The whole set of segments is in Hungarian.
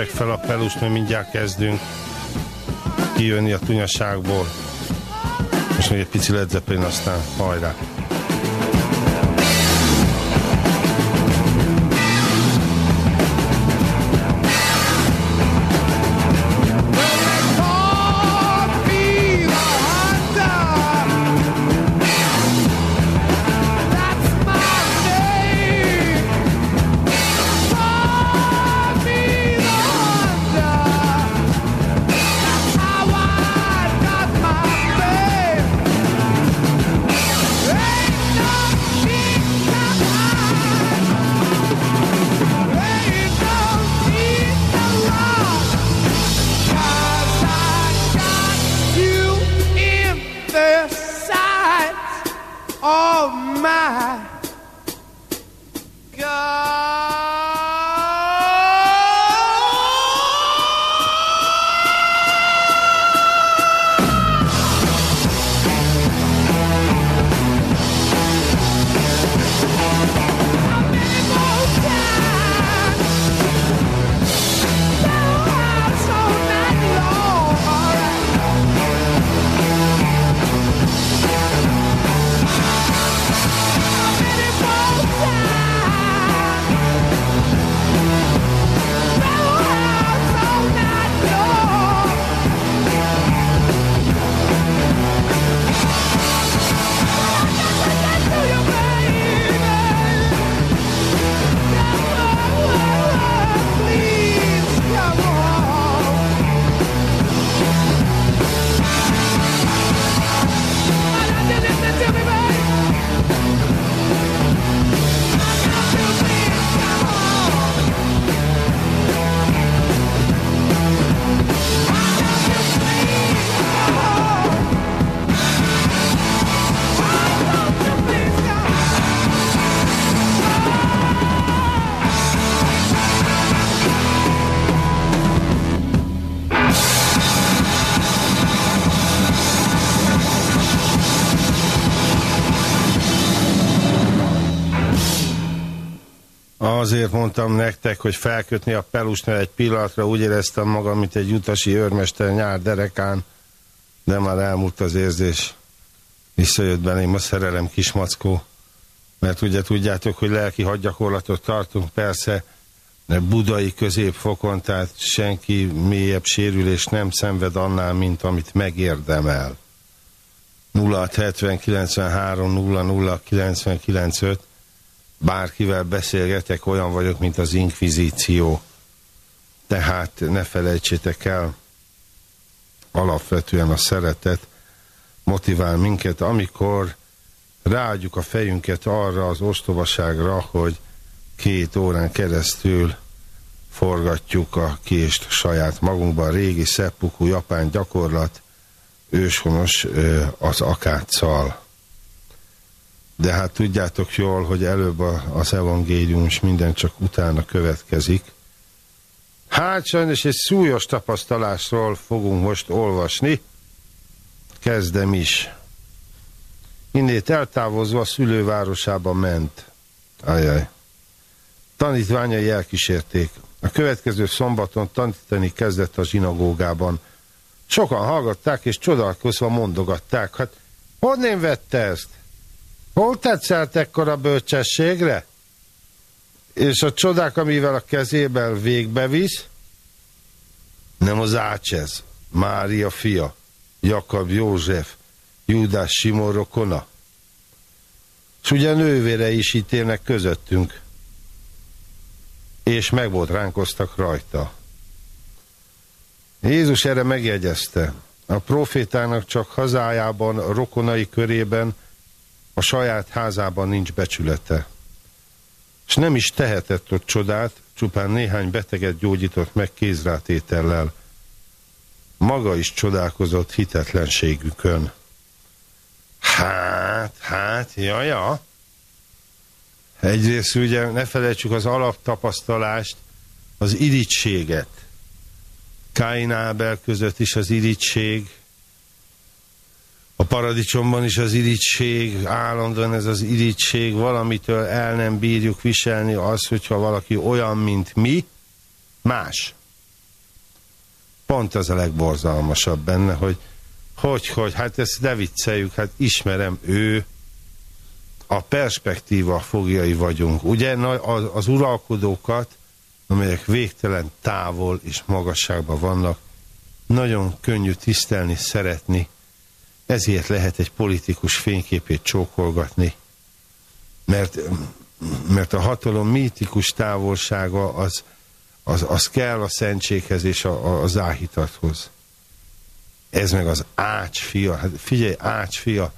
Töltsétek fel a pelust, mert mindjárt kezdünk kijönni a tunyaságból. Most még egy pici Led Zeppelin, aztán hajrá! Azért mondtam nektek, hogy felkötni a pelusnál egy pillanatra, úgy éreztem magam, mint egy utasi őrmester nyár derekán, de már elmúlt az érzés. Visszajött belém a szerelem kismackó, mert ugye tudjátok, hogy lelki hadgyakorlatot tartunk, persze, budai középfokon, tehát senki mélyebb sérülés nem szenved annál, mint amit megérdemel. 0670 93 00 99 5 bárkivel beszélgetek, olyan vagyok, mint az inkvizíció. Tehát ne felejtsétek el, alapvetően a szeretet motivál minket, amikor ráadjuk a fejünket arra az ostobaságra, hogy két órán keresztül forgatjuk a kést saját magunkban. Régi szeppukú japán gyakorlat, őshonos az akáccal. De hát tudjátok jól, hogy előbb a, az evangélium és minden csak utána következik. Hát sajnos egy súlyos tapasztalásról fogunk most olvasni. Kezdem is. Innét eltávozva a szülővárosába ment. Ajaj. Tanítványai elkísérték. A következő szombaton tanítani kezdett a zsinagógában. Sokan hallgatták és csodálkozva mondogatták. Hát honnan vette ezt? Hol tetszelt ekkora bölcsességre? És a csodák, amivel a kezében végbe visz, nem az Ácsez, Mária fia, Jakab József, Júdás Simon rokona. És ugye nővére is ítélnek közöttünk. És megbotránkoztak rajta. Jézus erre megjegyezte. A profétának csak hazájában, a rokonai körében, a saját házában nincs becsülete. És nem is tehetett ott csodát, csupán néhány beteget gyógyított meg kézrátétellel. Maga is csodálkozott hitetlenségükön. Hát, hát, ja, ja. Egyrészt ugye ne felejtsük az alaptapasztalást, az irítséget. Káin Ábel között is az irigység, a paradicsomban is az irigység, állandóan ez az irigység, valamitől el nem bírjuk viselni az, hogyha valaki olyan, mint mi, más. pont az a legborzalmasabb benne, hogy hogy, hogy, hát ezt ne vicceljük, hát ismerem ő, a perspektíva fogjai vagyunk. Ugye az, az uralkodókat, amelyek végtelen távol és magasságban vannak, nagyon könnyű tisztelni, szeretni, ezért lehet egy politikus fényképét csókolgatni, mert, mert a hatalom mítikus távolsága az, az, az kell a szentséghez és a, a, az áhítathoz. Ez meg az ács fia, hát figyelj, ács fia,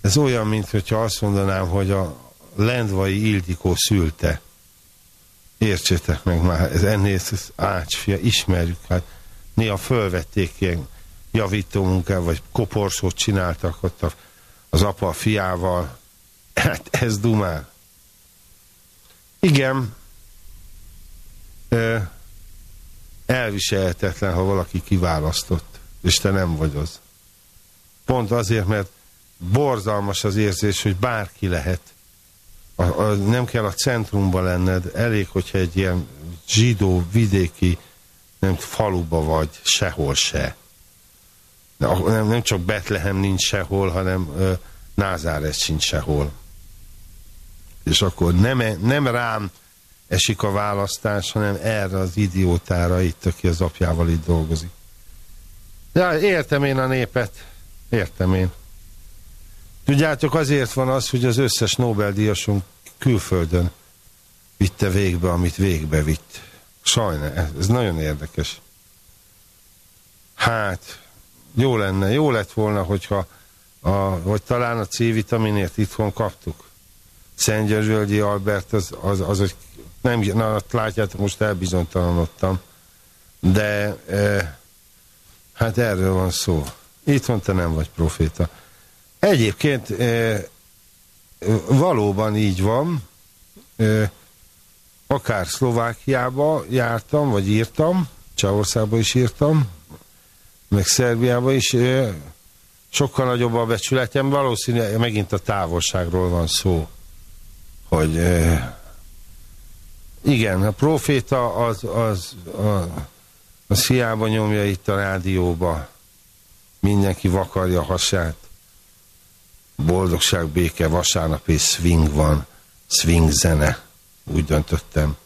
ez olyan, mint hogyha azt mondanám, hogy a Lendvai Ildikó szülte. Értsétek meg már, ez ennél ez ács fia, ismerjük, hát néha fölvették ilyen javító munkával, vagy koporsót csináltak ott az apa a fiával. Hát ez dumál. Igen, elviselhetetlen, ha valaki kiválasztott, és te nem vagy az. Pont azért, mert borzalmas az érzés, hogy bárki lehet. A, a, nem kell a centrumban lenned, elég, hogyha egy ilyen zsidó, vidéki, nem faluba vagy, sehol se. Nem, nem csak Betlehem nincs sehol, hanem Názáres sincs sehol. És akkor nem, nem rám esik a választás, hanem erre az idiótára itt, aki az apjával itt dolgozik. Ja, értem én a népet. Értem én. Tudjátok, azért van az, hogy az összes Nobel-díjasunk külföldön vitte végbe, amit végbe vitt. Sajna, ez, ez nagyon érdekes. Hát, jó lenne, jó lett volna, hogyha a, hogy talán a C-vitaminért itthon kaptuk. Szentgyörgyölgyi Albert, az, az, az, az nem, na, látjátok, most elbizonytalanodtam, de e, hát erről van szó. Itthon te nem vagy proféta. Egyébként e, valóban így van, e, akár Szlovákiába jártam, vagy írtam, Csehországba is írtam, meg Szerbiába is, sokkal nagyobb a becsületem, valószínűleg megint a távolságról van szó, hogy igen, a proféta az, az a, az hiába nyomja itt a rádióba, mindenki vakarja hasát, boldogság, béke, vasárnap és swing van, swing zene, úgy döntöttem.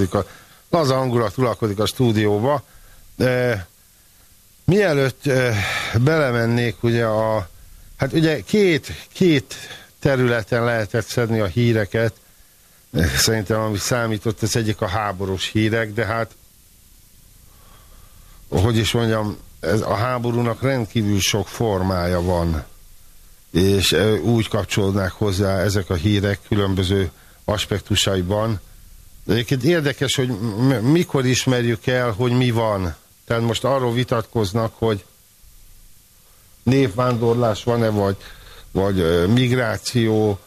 Uralkodik a, laza hangulat uralkodik a stúdióba. De mielőtt e, belemennék ugye a, hát ugye két, két területen lehetett szedni a híreket, szerintem ami számított, ez egyik a háborús hírek, de hát hogy is mondjam, ez a háborúnak rendkívül sok formája van, és e, úgy kapcsolódnák hozzá ezek a hírek különböző aspektusaiban. Egyébként érdekes, hogy mikor ismerjük el, hogy mi van. Tehát most arról vitatkoznak, hogy névvándorlás van-e, vagy, vagy migráció,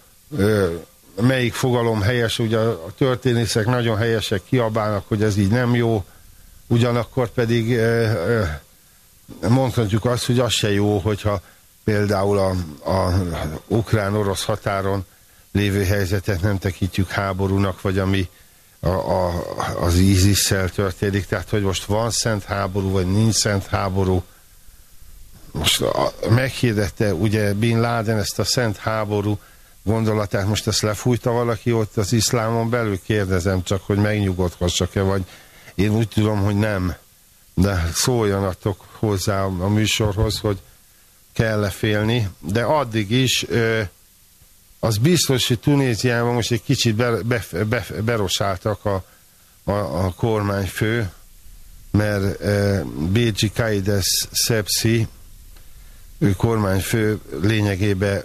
melyik fogalom helyes, ugye a történészek nagyon helyesek kiabálnak, hogy ez így nem jó, ugyanakkor pedig mondhatjuk azt, hogy az se jó, hogyha például a, a ukrán-orosz határon lévő helyzetet nem tekintjük háborúnak, vagy ami a, az isis történik, tehát hogy most van szent háború, vagy nincs szent háború. Most a, meghirdette ugye Bin Laden ezt a szent háború gondolatát, most ezt lefújta valaki ott az iszlámon belül, kérdezem csak, hogy megnyugodhassak-e, vagy én úgy tudom, hogy nem. De szóljanak hozzá a műsorhoz, hogy kell-e félni, de addig is ö, az biztos, hogy Tunéziában most egy kicsit be, be, be, berosáltak a, a, a kormányfő, mert e, Bécsi Kaides Szepsi, ő kormányfő lényegében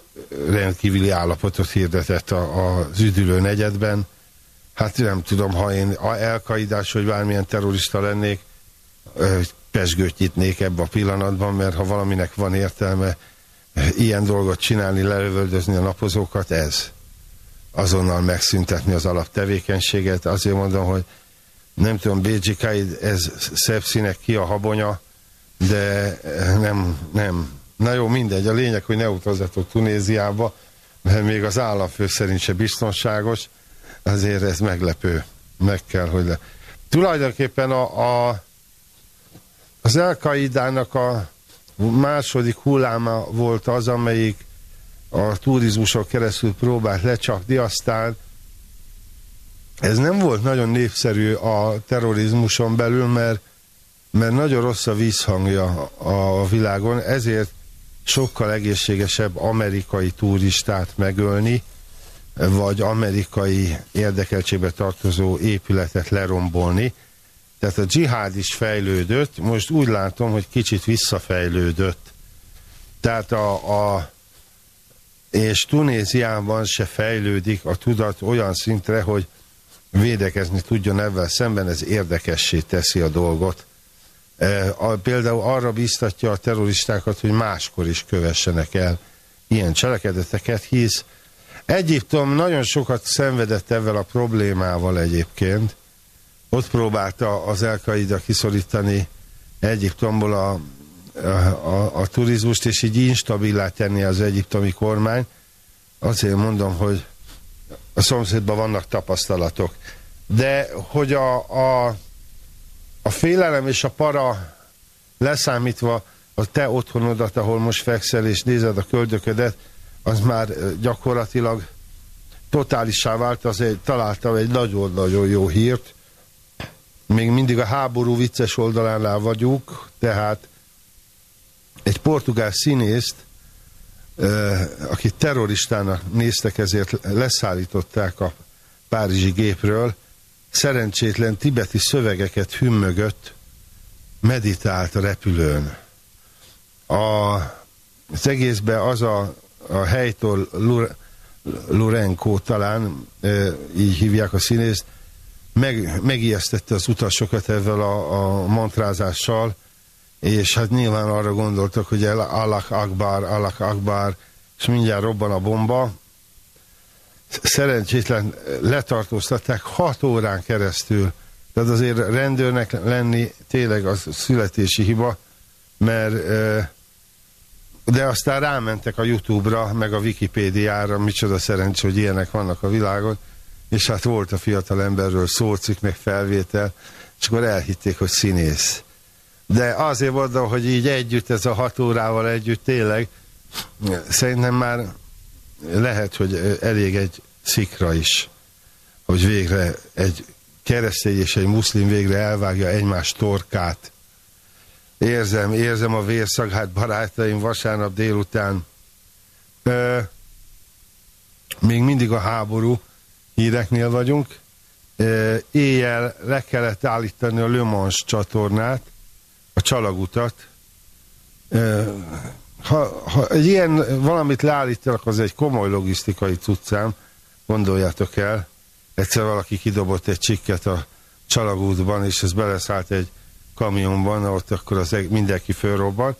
rendkívüli állapotot hirdetett a, az üdülő negyedben. Hát nem tudom, ha én elkaidás, vagy bármilyen terrorista lennék, pesgőt nyitnék ebbe a pillanatban, mert ha valaminek van értelme, ilyen dolgot csinálni, lelövöldözni a napozókat, ez. Azonnal megszüntetni az alaptevékenységet. Azért mondom, hogy nem tudom, Bédzsikáid, ez szebb színek ki a habonya, de nem, nem. Na jó, mindegy. A lényeg, hogy ne utazzatok Tunéziába, mert még az államfő szerint se biztonságos, azért ez meglepő. Meg kell, hogy le. Tulajdonképpen a, a az Elkaidának a második hulláma volt az, amelyik a turizmusok keresztül próbált lecsapni, aztán ez nem volt nagyon népszerű a terrorizmuson belül, mert, mert nagyon rossz a vízhangja a világon, ezért sokkal egészségesebb amerikai turistát megölni, vagy amerikai érdekeltségbe tartozó épületet lerombolni, tehát a dzsihád is fejlődött, most úgy látom, hogy kicsit visszafejlődött. Tehát a, a és Tunéziában se fejlődik a tudat olyan szintre, hogy védekezni tudjon ebben szemben, ez érdekessé teszi a dolgot. E, a, például arra biztatja a terroristákat, hogy máskor is kövessenek el ilyen cselekedeteket, hisz Egyiptom nagyon sokat szenvedett ezzel a problémával egyébként, ott próbálta az Elkaida kiszorítani Egyiptomból a, a, a, a turizmust, és így instabilá tenni az egyiptomi kormány. Azért mondom, hogy a szomszédban vannak tapasztalatok. De hogy a, a, a félelem és a para leszámítva a te otthonodat, ahol most fekszel és nézed a köldöködet, az már gyakorlatilag totálissá vált, azért találtam egy nagyon-nagyon jó hírt, még mindig a háború vicces oldalánál vagyunk, tehát egy portugál színészt, akit terroristának néztek, ezért leszállították a párizsi gépről, szerencsétlen tibeti szövegeket hümmögött, meditált a repülőn. A, az egészben az a, a helytől Lurenko talán, így hívják a színészt, meg, megijesztette az utasokat ezzel a, a mantrázással, és hát nyilván arra gondoltak, hogy Allah Akbar, Allah Akbar, és mindjárt robban a bomba. Szerencsétlen letartóztatták hat órán keresztül. Tehát azért rendőrnek lenni tényleg az születési hiba, mert de aztán rámentek a Youtube-ra, meg a Wikipédiára, micsoda szerencsé, hogy ilyenek vannak a világon, és hát volt a fiatal emberről szócik, meg felvétel, és akkor elhitték, hogy színész. De azért mondom, hogy így együtt, ez a hat órával együtt tényleg, szerintem már lehet, hogy elég egy szikra is, hogy végre egy keresztény és egy muszlim végre elvágja egymás torkát. Érzem, érzem a vérszagát, barátaim, vasárnap délután. Ö, még mindig a háború híreknél vagyunk. Éjjel le kellett állítani a Le Mans csatornát, a csalagutat. Ha, ha egy ilyen valamit leállítanak, az egy komoly logisztikai cuccám, gondoljátok el. Egyszer valaki kidobott egy csikket a csalagútban, és ez beleszállt egy kamionban, ott akkor az mindenki fölrobban,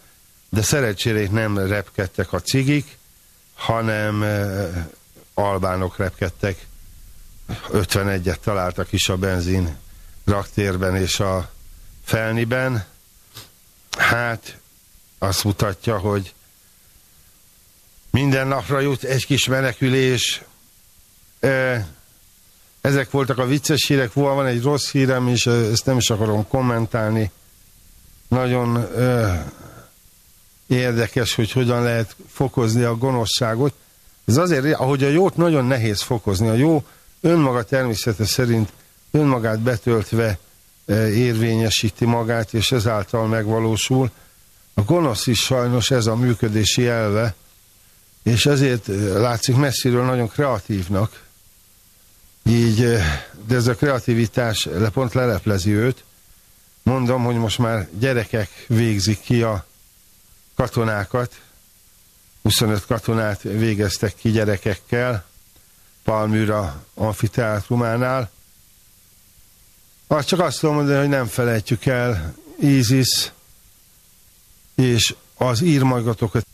de szerencsére nem repkedtek a cigik, hanem albánok repkedtek. 51-et találtak is a benzin raktérben és a felniben. Hát azt mutatja, hogy minden napra jut egy kis menekülés. Ezek voltak a vicces hírek, van egy rossz hírem is, ezt nem is akarom kommentálni. Nagyon érdekes, hogy hogyan lehet fokozni a gonoszságot. Ez azért, ahogy a jót nagyon nehéz fokozni. A jó önmaga természete szerint önmagát betöltve ö, érvényesíti magát, és ezáltal megvalósul. A gonosz is sajnos ez a működési elve, és ezért látszik messziről nagyon kreatívnak, így, de ez a kreativitás pont leleplezi őt. Mondom, hogy most már gyerekek végzik ki a katonákat, 25 katonát végeztek ki gyerekekkel, Palmyra amfiteátrumánál. Azt csak azt tudom mondani, hogy nem felejtjük el ISIS és az írmagatokat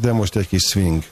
de most egy kis swing.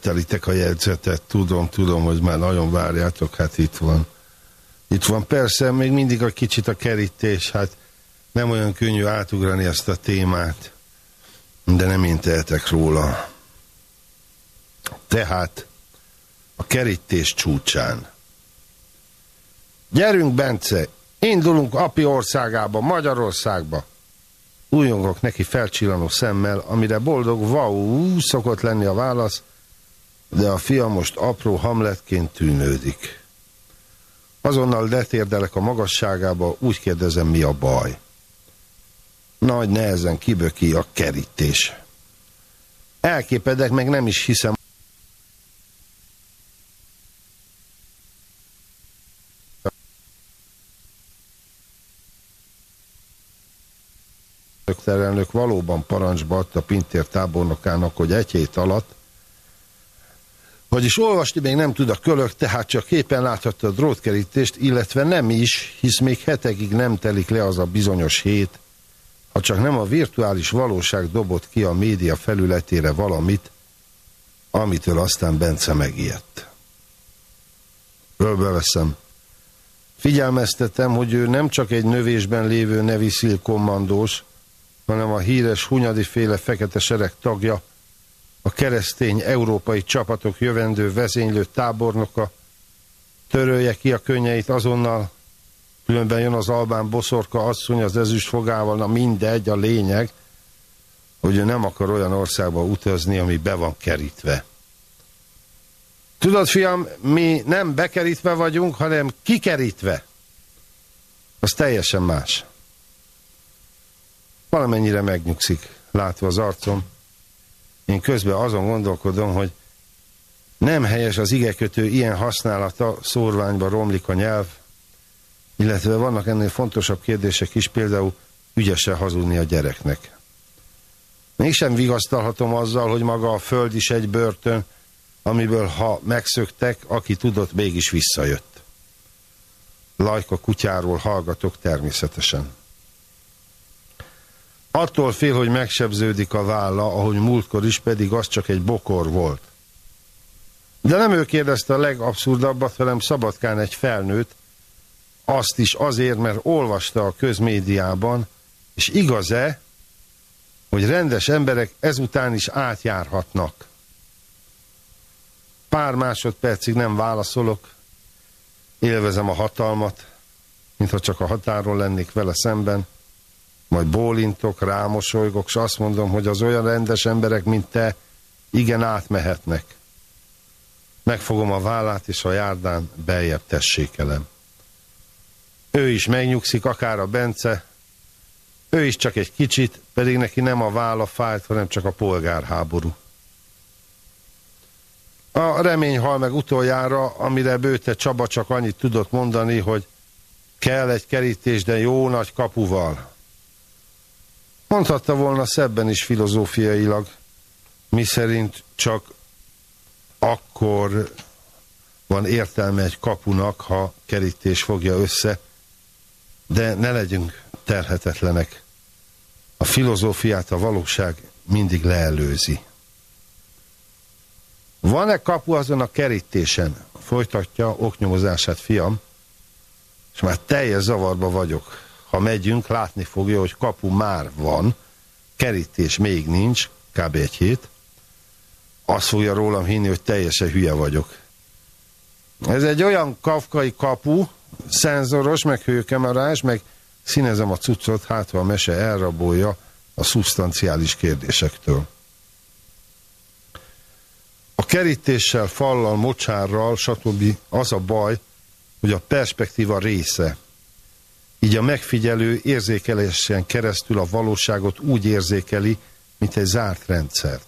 Követelitek a jegyzetet, tudom, tudom, hogy már nagyon várjátok, hát itt van. Itt van, persze, még mindig a kicsit a kerítés, hát nem olyan könnyű átugrani ezt a témát, de nem én tehetek róla. Tehát a kerítés csúcsán. Gyerünk, Bence, indulunk api országába, Magyarországba. Újongok neki felcsillanó szemmel, amire boldog wow szokott lenni a válasz, de a fia most apró hamletként tűnődik. Azonnal letérdelek a magasságába, úgy kérdezem, mi a baj. Nagy nehezen kiböki a kerítés. Elképedek, meg nem is hiszem, miniszterelnök valóban parancsba adta Pintér tábornokának, hogy egy hét alatt, vagyis olvasni még nem tud a kölök, tehát csak képen láthatta a drótkerítést, illetve nem is, hisz még hetekig nem telik le az a bizonyos hét, ha csak nem a virtuális valóság dobott ki a média felületére valamit, amitől aztán Bence megijedt. Fölbeveszem. Figyelmeztetem, hogy ő nem csak egy növésben lévő neviszil kommandós, hanem a híres Hunyadi féle fekete sereg tagja, a keresztény európai csapatok jövendő vezénylő tábornoka, törölje ki a könnyeit azonnal, különben jön az albán boszorka asszony az ezüst fogával, na mindegy, a lényeg, hogy ő nem akar olyan országba utazni, ami be van kerítve. Tudod, fiam, mi nem bekerítve vagyunk, hanem kikerítve. Az teljesen más. Valamennyire megnyugszik, látva az arcom. Én közben azon gondolkodom, hogy nem helyes az igekötő ilyen használata, szórványba romlik a nyelv, illetve vannak ennél fontosabb kérdések is, például ügyesen hazudni a gyereknek. Mégsem vigasztalhatom azzal, hogy maga a föld is egy börtön, amiből ha megszöktek, aki tudott, mégis visszajött. Lajka kutyáról hallgatok természetesen. Attól fél, hogy megsebződik a válla, ahogy múltkor is, pedig az csak egy bokor volt. De nem ő kérdezte a legabszurdabbat, hanem Szabadkán egy felnőtt, azt is azért, mert olvasta a közmédiában, és igaz-e, hogy rendes emberek ezután is átjárhatnak. Pár másodpercig nem válaszolok, élvezem a hatalmat, mintha csak a határon lennék vele szemben, majd bólintok, rámosolygok, és azt mondom, hogy az olyan rendes emberek, mint te, igen átmehetnek. Megfogom a vállát, és a járdán beljebb tessékelem. Ő is megnyugszik, akár a Bence, ő is csak egy kicsit, pedig neki nem a válla fájt, hanem csak a polgárháború. A remény hal meg utoljára, amire bőte Csaba csak annyit tudott mondani, hogy kell egy kerítés, de jó nagy kapuval. Mondhatta volna szebben is filozófiailag, mi szerint csak akkor van értelme egy kapunak, ha kerítés fogja össze, de ne legyünk terhetetlenek. A filozófiát a valóság mindig leelőzi. Van-e kapu azon a kerítésen? Folytatja oknyomozását, fiam, és már teljes zavarba vagyok ha megyünk, látni fogja, hogy kapu már van, kerítés még nincs, kb. egy hét, azt fogja rólam hinni, hogy teljesen hülye vagyok. Ez egy olyan kafkai kapu, szenzoros, meg hőkemerás, meg színezem a cuccot, hát ha a mese elrabolja a szubstanciális kérdésektől. A kerítéssel, fallal, mocsárral, stb. az a baj, hogy a perspektíva része – így a megfigyelő érzékelésen keresztül a valóságot úgy érzékeli, mint egy zárt rendszert.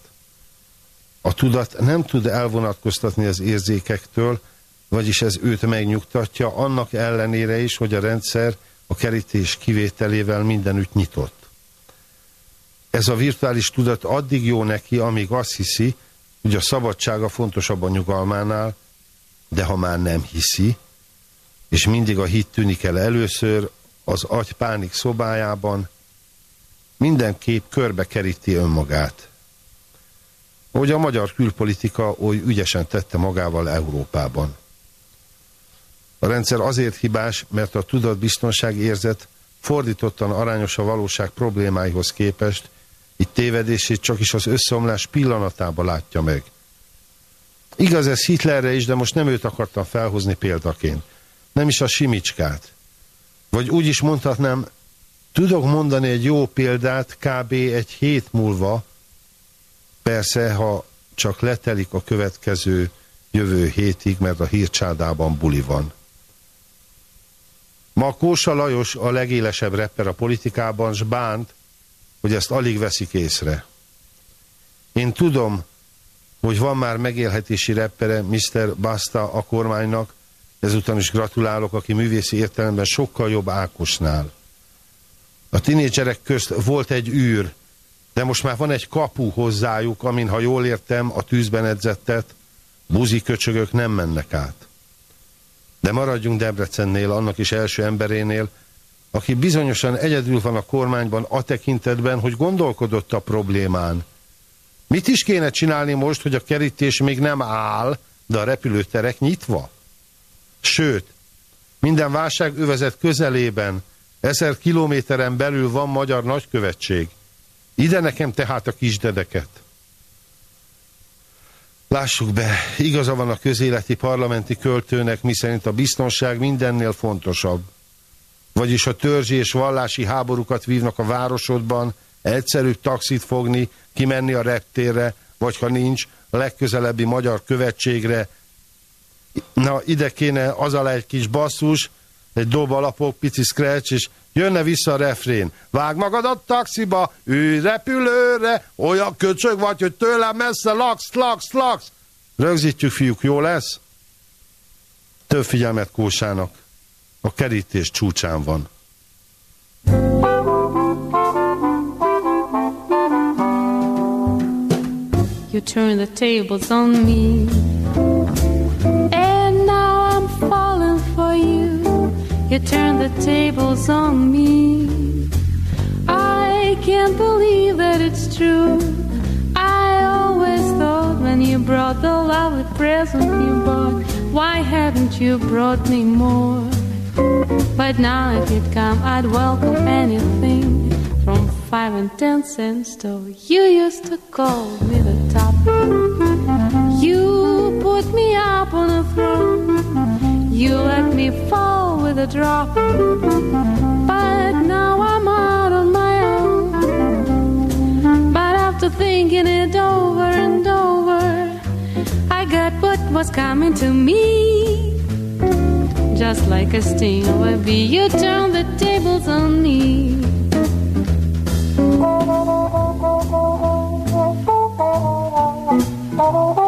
A tudat nem tud elvonatkoztatni az érzékektől, vagyis ez őt megnyugtatja, annak ellenére is, hogy a rendszer a kerítés kivételével mindenütt nyitott. Ez a virtuális tudat addig jó neki, amíg azt hiszi, hogy a szabadsága fontosabb a nyugalmánál, de ha már nem hiszi, és mindig a hit tűnik el először, az agy pánik szobájában, mindenképp körbe keríti önmagát. Hogy a magyar külpolitika oly ügyesen tette magával Európában. A rendszer azért hibás, mert a tudatbiztonság érzet fordítottan arányos a valóság problémáihoz képest, itt tévedését csak is az összeomlás pillanatában látja meg. Igaz ez Hitlerre is, de most nem őt akartam felhozni példaként. Nem is a Simicskát. Vagy úgy is mondhatnám, tudok mondani egy jó példát kb. egy hét múlva, persze, ha csak letelik a következő jövő hétig, mert a hírcsádában buli van. Ma Kósa Lajos a legélesebb rapper a politikában, s bánt, hogy ezt alig veszik észre. Én tudom, hogy van már megélhetési reppere Mr. Basta a kormánynak, ezután is gratulálok, aki művészi értelemben sokkal jobb Ákosnál. A tinédzserek közt volt egy űr, de most már van egy kapu hozzájuk, amin, ha jól értem, a tűzben edzettet, buzi köcsögök nem mennek át. De maradjunk Debrecennél, annak is első emberénél, aki bizonyosan egyedül van a kormányban a tekintetben, hogy gondolkodott a problémán. Mit is kéne csinálni most, hogy a kerítés még nem áll, de a repülőterek nyitva? Sőt, minden válság övezet közelében, ezer kilométeren belül van magyar nagykövetség. Ide nekem tehát a kisdedeket. Lássuk be, igaza van a közéleti parlamenti költőnek, miszerint a biztonság mindennél fontosabb. Vagyis a törzsi és vallási háborúkat vívnak a városodban, egyszerűbb taxit fogni, kimenni a reptérre, vagy ha nincs, a legközelebbi magyar követségre. Na, ide kéne az alá egy kis basszus, egy dob alapok, pici scratch, és jönne vissza a refrén. Vág magadat taxiba, ülj repülőre, olyan köcsög vagy, hogy tőlem messze laksz, laksz, laksz. Rögzítjük, fiúk, jó lesz? Több figyelmet Kósának. A kerítés csúcsán van. You turn the tables on me. You turn the tables on me. I can't believe that it's true. I always thought when you brought the lovely present you bought, why haven't you brought me more? But now if you'd come, I'd welcome anything from five and ten cents store. You used to call me the top. You put me up on a throne. You let me fall with a drop. But now I'm out on my own. But after thinking it over and over, I got what was coming to me. Just like a stingray bee, you turn the tables on me. You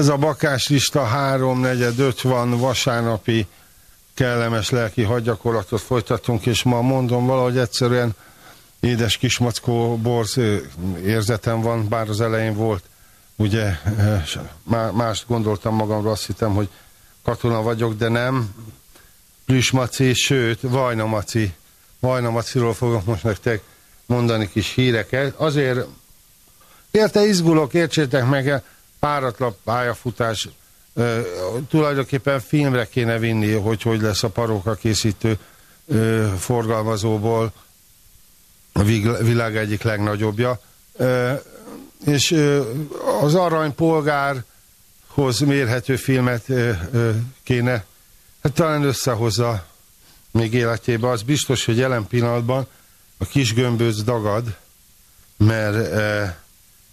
Ez a bakáslista 3-4-5 van vasárnapi kellemes lelki hadgyakorlatot folytatunk, és ma mondom valahogy egyszerűen édes kismackó borz érzetem van, bár az elején volt, ugye mást gondoltam magamról, azt hittem, hogy katona vagyok, de nem. Plüss Maci, sőt, Vajna Maci. Vajna Maciról fogok most nektek mondani kis híreket. Azért érte izgulok, értsétek meg, páratlan pályafutás, ö, tulajdonképpen filmre kéne vinni, hogy hogy lesz a paróka készítő ö, forgalmazóból a világ egyik legnagyobbja. Ö, és ö, az aranypolgárhoz mérhető filmet ö, ö, kéne, hát talán összehozza még életébe. Az biztos, hogy jelen pillanatban a kis gömböc dagad, mert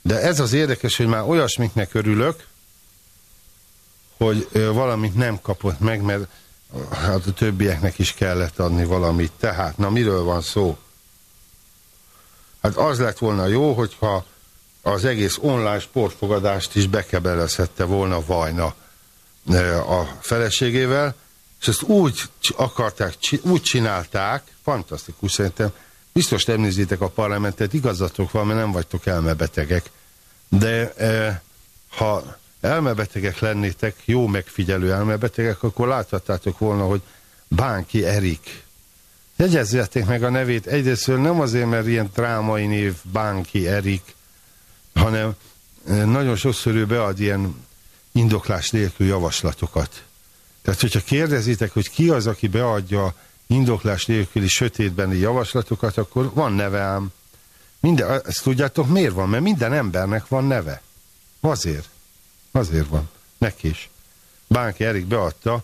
de ez az érdekes, hogy már olyasmiknek örülök, hogy valamit nem kapott meg, mert hát a többieknek is kellett adni valamit. Tehát, na miről van szó? Hát az lett volna jó, hogyha az egész online sportfogadást is bekebelezhette volna Vajna a feleségével, és ezt úgy akarták, úgy csinálták, fantasztikus szerintem, biztos nem nézitek a parlamentet, igazatok van, mert nem vagytok elmebetegek, de e, ha elmebetegek lennétek, jó megfigyelő elmebetegek, akkor láthattátok volna, hogy Bánki Erik. Jegyezzétek meg a nevét, egyrészt nem azért, mert ilyen drámai név Bánki Erik, hanem e, nagyon sokszor ő bead ilyen indoklás nélkül javaslatokat. Tehát, hogyha kérdezitek, hogy ki az, aki beadja indoklás nélküli sötétbeni javaslatokat, akkor van neve ám. Minden, ezt tudjátok, miért van? Mert minden embernek van neve. Azért. Azért van. Neki is. Bánki Erik beadta,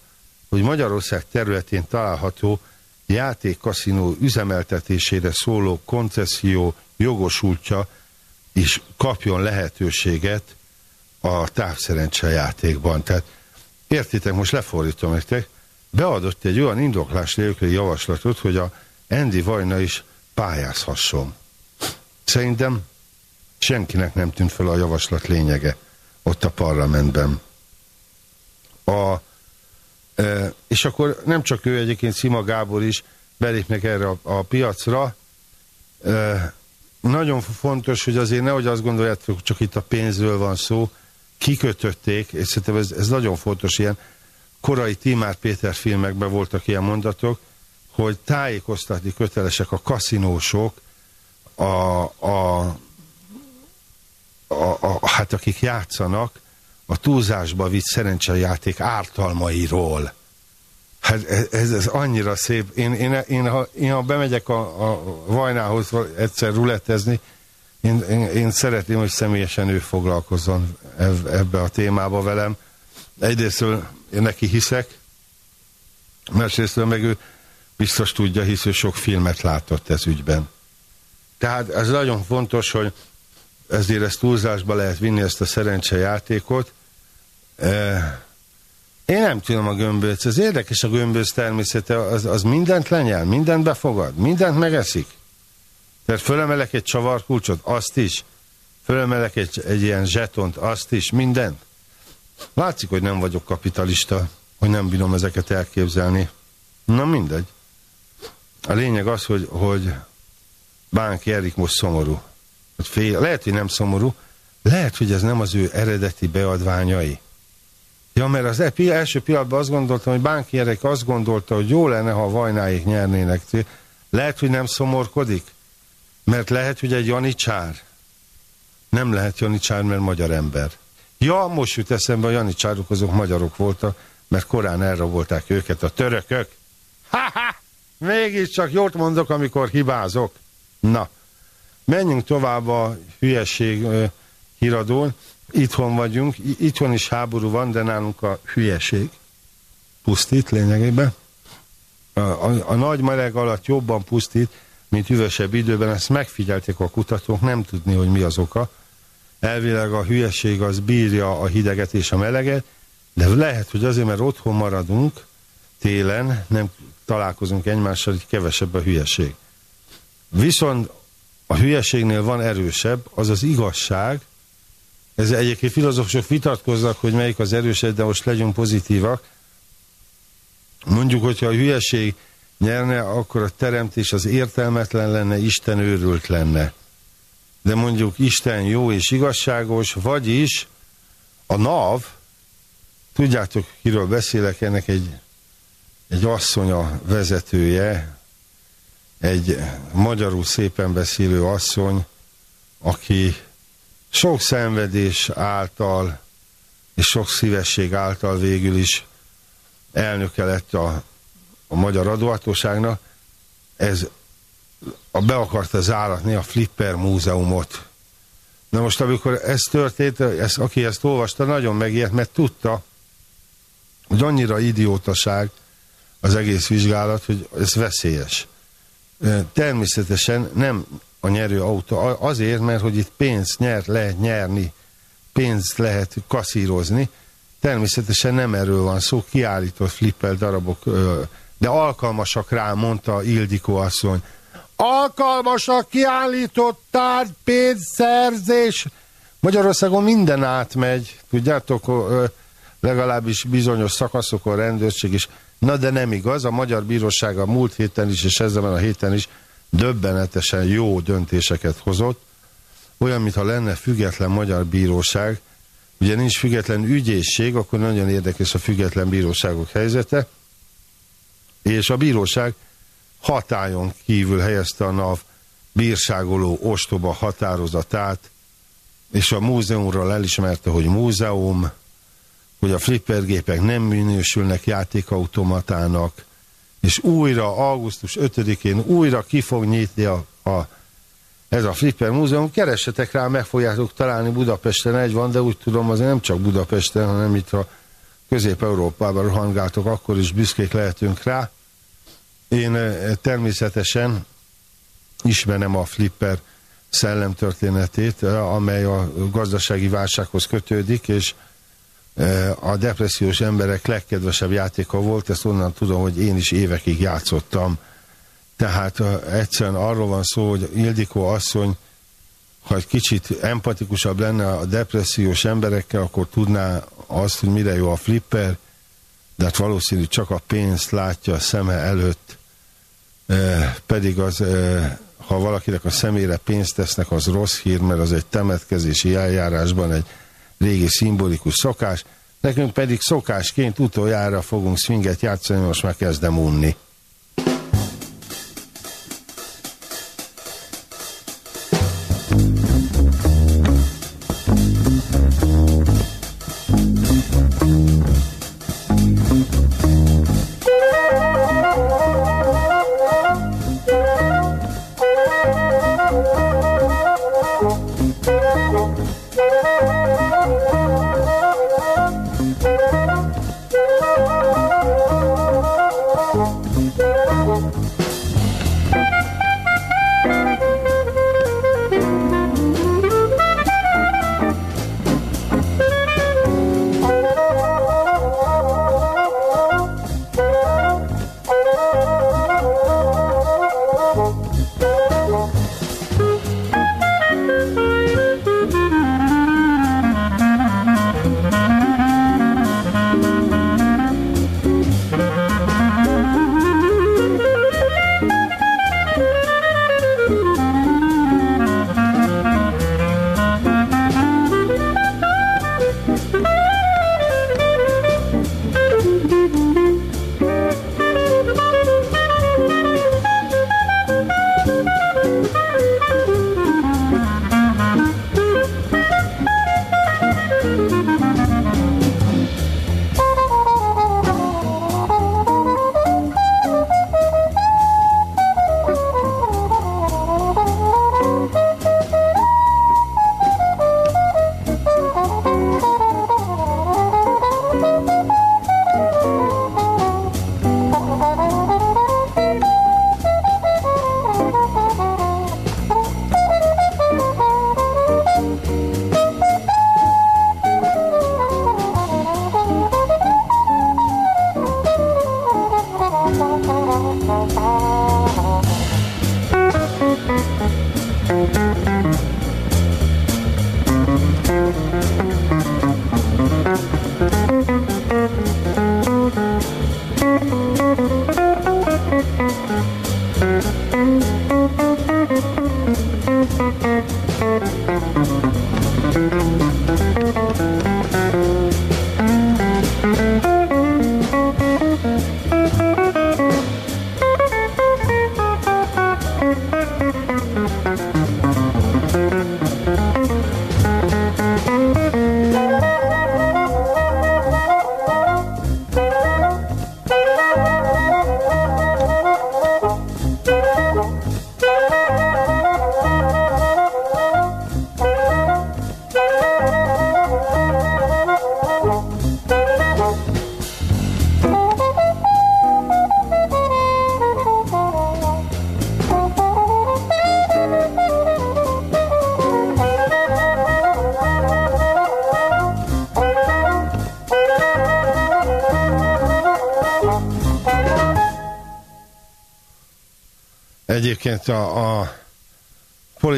hogy Magyarország területén található játékkaszinó üzemeltetésére szóló koncesszió jogosultja is kapjon lehetőséget a távszerencse játékban. Tehát értitek, most lefordítom nektek, beadott egy olyan indoklás nélküli javaslatot, hogy a Andy Vajna is pályázhasson. Szerintem senkinek nem tűnt fel a javaslat lényege ott a parlamentben. A, e, és akkor nem csak ő, egyébként Szima Gábor is belépnek erre a, a piacra. E, nagyon fontos, hogy azért nehogy azt gondoljátok, csak itt a pénzről van szó, kikötötték, és szerintem ez, ez nagyon fontos, ilyen korai Timár Péter filmekben voltak ilyen mondatok, hogy tájékoztatni kötelesek a kaszinósok, a, a, a, a, hát akik játszanak, a túlzásba vitt szerencsejáték ártalmairól. Hát ez, ez, annyira szép. Én, én, én, ha, én ha bemegyek a, a Vajnához egyszer rulettezni, én, én, én szeretném, hogy személyesen ő foglalkozzon eb, ebbe a témába velem. Egyrésztől én neki hiszek, másrésztől meg ő biztos tudja, hisz ő sok filmet látott ez ügyben. Tehát ez nagyon fontos, hogy ezért ezt túlzásba lehet vinni ezt a szerencsejátékot. Én nem tudom a gömböc, ez érdekes a gömböc természete, az, az mindent lenyel, mindent befogad, mindent megeszik. Tehát fölemelek egy csavarkulcsot, azt is. Fölemelek egy, egy ilyen zsetont, azt is, mindent. Látszik, hogy nem vagyok kapitalista, hogy nem bírom ezeket elképzelni. Na mindegy. A lényeg az, hogy, hogy Bánki Erik most szomorú. Hogy fél, lehet, hogy nem szomorú, lehet, hogy ez nem az ő eredeti beadványai. Ja, mert az epi, első pillanatban azt gondoltam, hogy Bánki Erik azt gondolta, hogy jó lenne, ha a vajnáik nyernének. Lehet, hogy nem szomorkodik, mert lehet, hogy egy janicsár. Nem lehet janicsár, mert magyar ember. Ja, most jut eszembe, a janicsárok azok magyarok voltak, mert korán elrabolták őket a törökök. Ha-ha! Mégiscsak jót mondok, amikor hibázok. Na, menjünk tovább a hülyeség uh, híradón. Itthon vagyunk, itthon is háború van, de nálunk a hülyeség pusztít lényegében. A, a, a nagy meleg alatt jobban pusztít, mint üvesebb időben, ezt megfigyelték a kutatók, nem tudni, hogy mi az oka. Elvileg a hülyeség az bírja a hideget és a meleget, de lehet, hogy azért, mert otthon maradunk télen, nem találkozunk egymással, így kevesebb a hülyeség. Viszont a hülyeségnél van erősebb, az az igazság. Ez egyébként filozófusok vitatkoznak, hogy melyik az erősebb, de most legyünk pozitívak. Mondjuk, hogyha a hülyeség nyerne, akkor a teremtés az értelmetlen lenne, Isten őrült lenne. De mondjuk Isten jó és igazságos, vagyis a NAV, tudjátok, kiről beszélek, ennek egy, egy asszony a vezetője, egy magyarul szépen beszélő asszony, aki sok szenvedés által és sok szívesség által végül is elnöke lett a, a Magyar Adóhatóságnak, ez a be akarta záratni a Flipper múzeumot. Na most, amikor ez történt, ez, aki ezt olvasta, nagyon megijedt, mert tudta, hogy annyira idiótaság az egész vizsgálat, hogy ez veszélyes. Természetesen nem a nyerő autó, azért, mert hogy itt pénzt nyer, lehet nyerni, pénzt lehet kaszírozni, természetesen nem erről van szó, kiállított flippel darabok, de alkalmasak rá, mondta Ildikó asszony. Alkalmasak kiállított tárgy, pénzszerzés. Magyarországon minden átmegy, tudjátok, legalábbis bizonyos szakaszokon rendőrség is. Na de nem igaz, a Magyar Bíróság a múlt héten is, és ezzel a héten is döbbenetesen jó döntéseket hozott, olyan, mintha lenne független magyar bíróság, ugye nincs független ügyészség, akkor nagyon érdekes a független bíróságok helyzete, és a bíróság hatályon kívül helyezte a NAV bírságoló ostoba határozatát, és a múzeumról elismerte, hogy múzeum, hogy a flippergépek nem minősülnek játékautomatának, és újra augusztus 5-én újra ki fog nyitni a, a, ez a Flipper Múzeum. Keressetek rá, meg fogjátok találni Budapesten egy van, de úgy tudom, azért nem csak Budapesten, hanem itt a Közép-Európában rohangáltok, akkor is büszkék lehetünk rá. Én eh, természetesen ismerem a Flipper szellemtörténetét, eh, amely a gazdasági válsághoz kötődik, és a depressziós emberek legkedvesebb játéka volt, ezt onnan tudom, hogy én is évekig játszottam. Tehát egyszerűen arról van szó, hogy Ildikó asszony, ha egy kicsit empatikusabb lenne a depressziós emberekkel, akkor tudná azt, hogy mire jó a flipper, de hát valószínű csak a pénzt látja a szeme előtt, pedig az, ha valakinek a szemére pénzt tesznek, az rossz hír, mert az egy temetkezési eljárásban egy régi szimbolikus szokás, nekünk pedig szokásként utoljára fogunk swinget játszani, most már kezdem unni.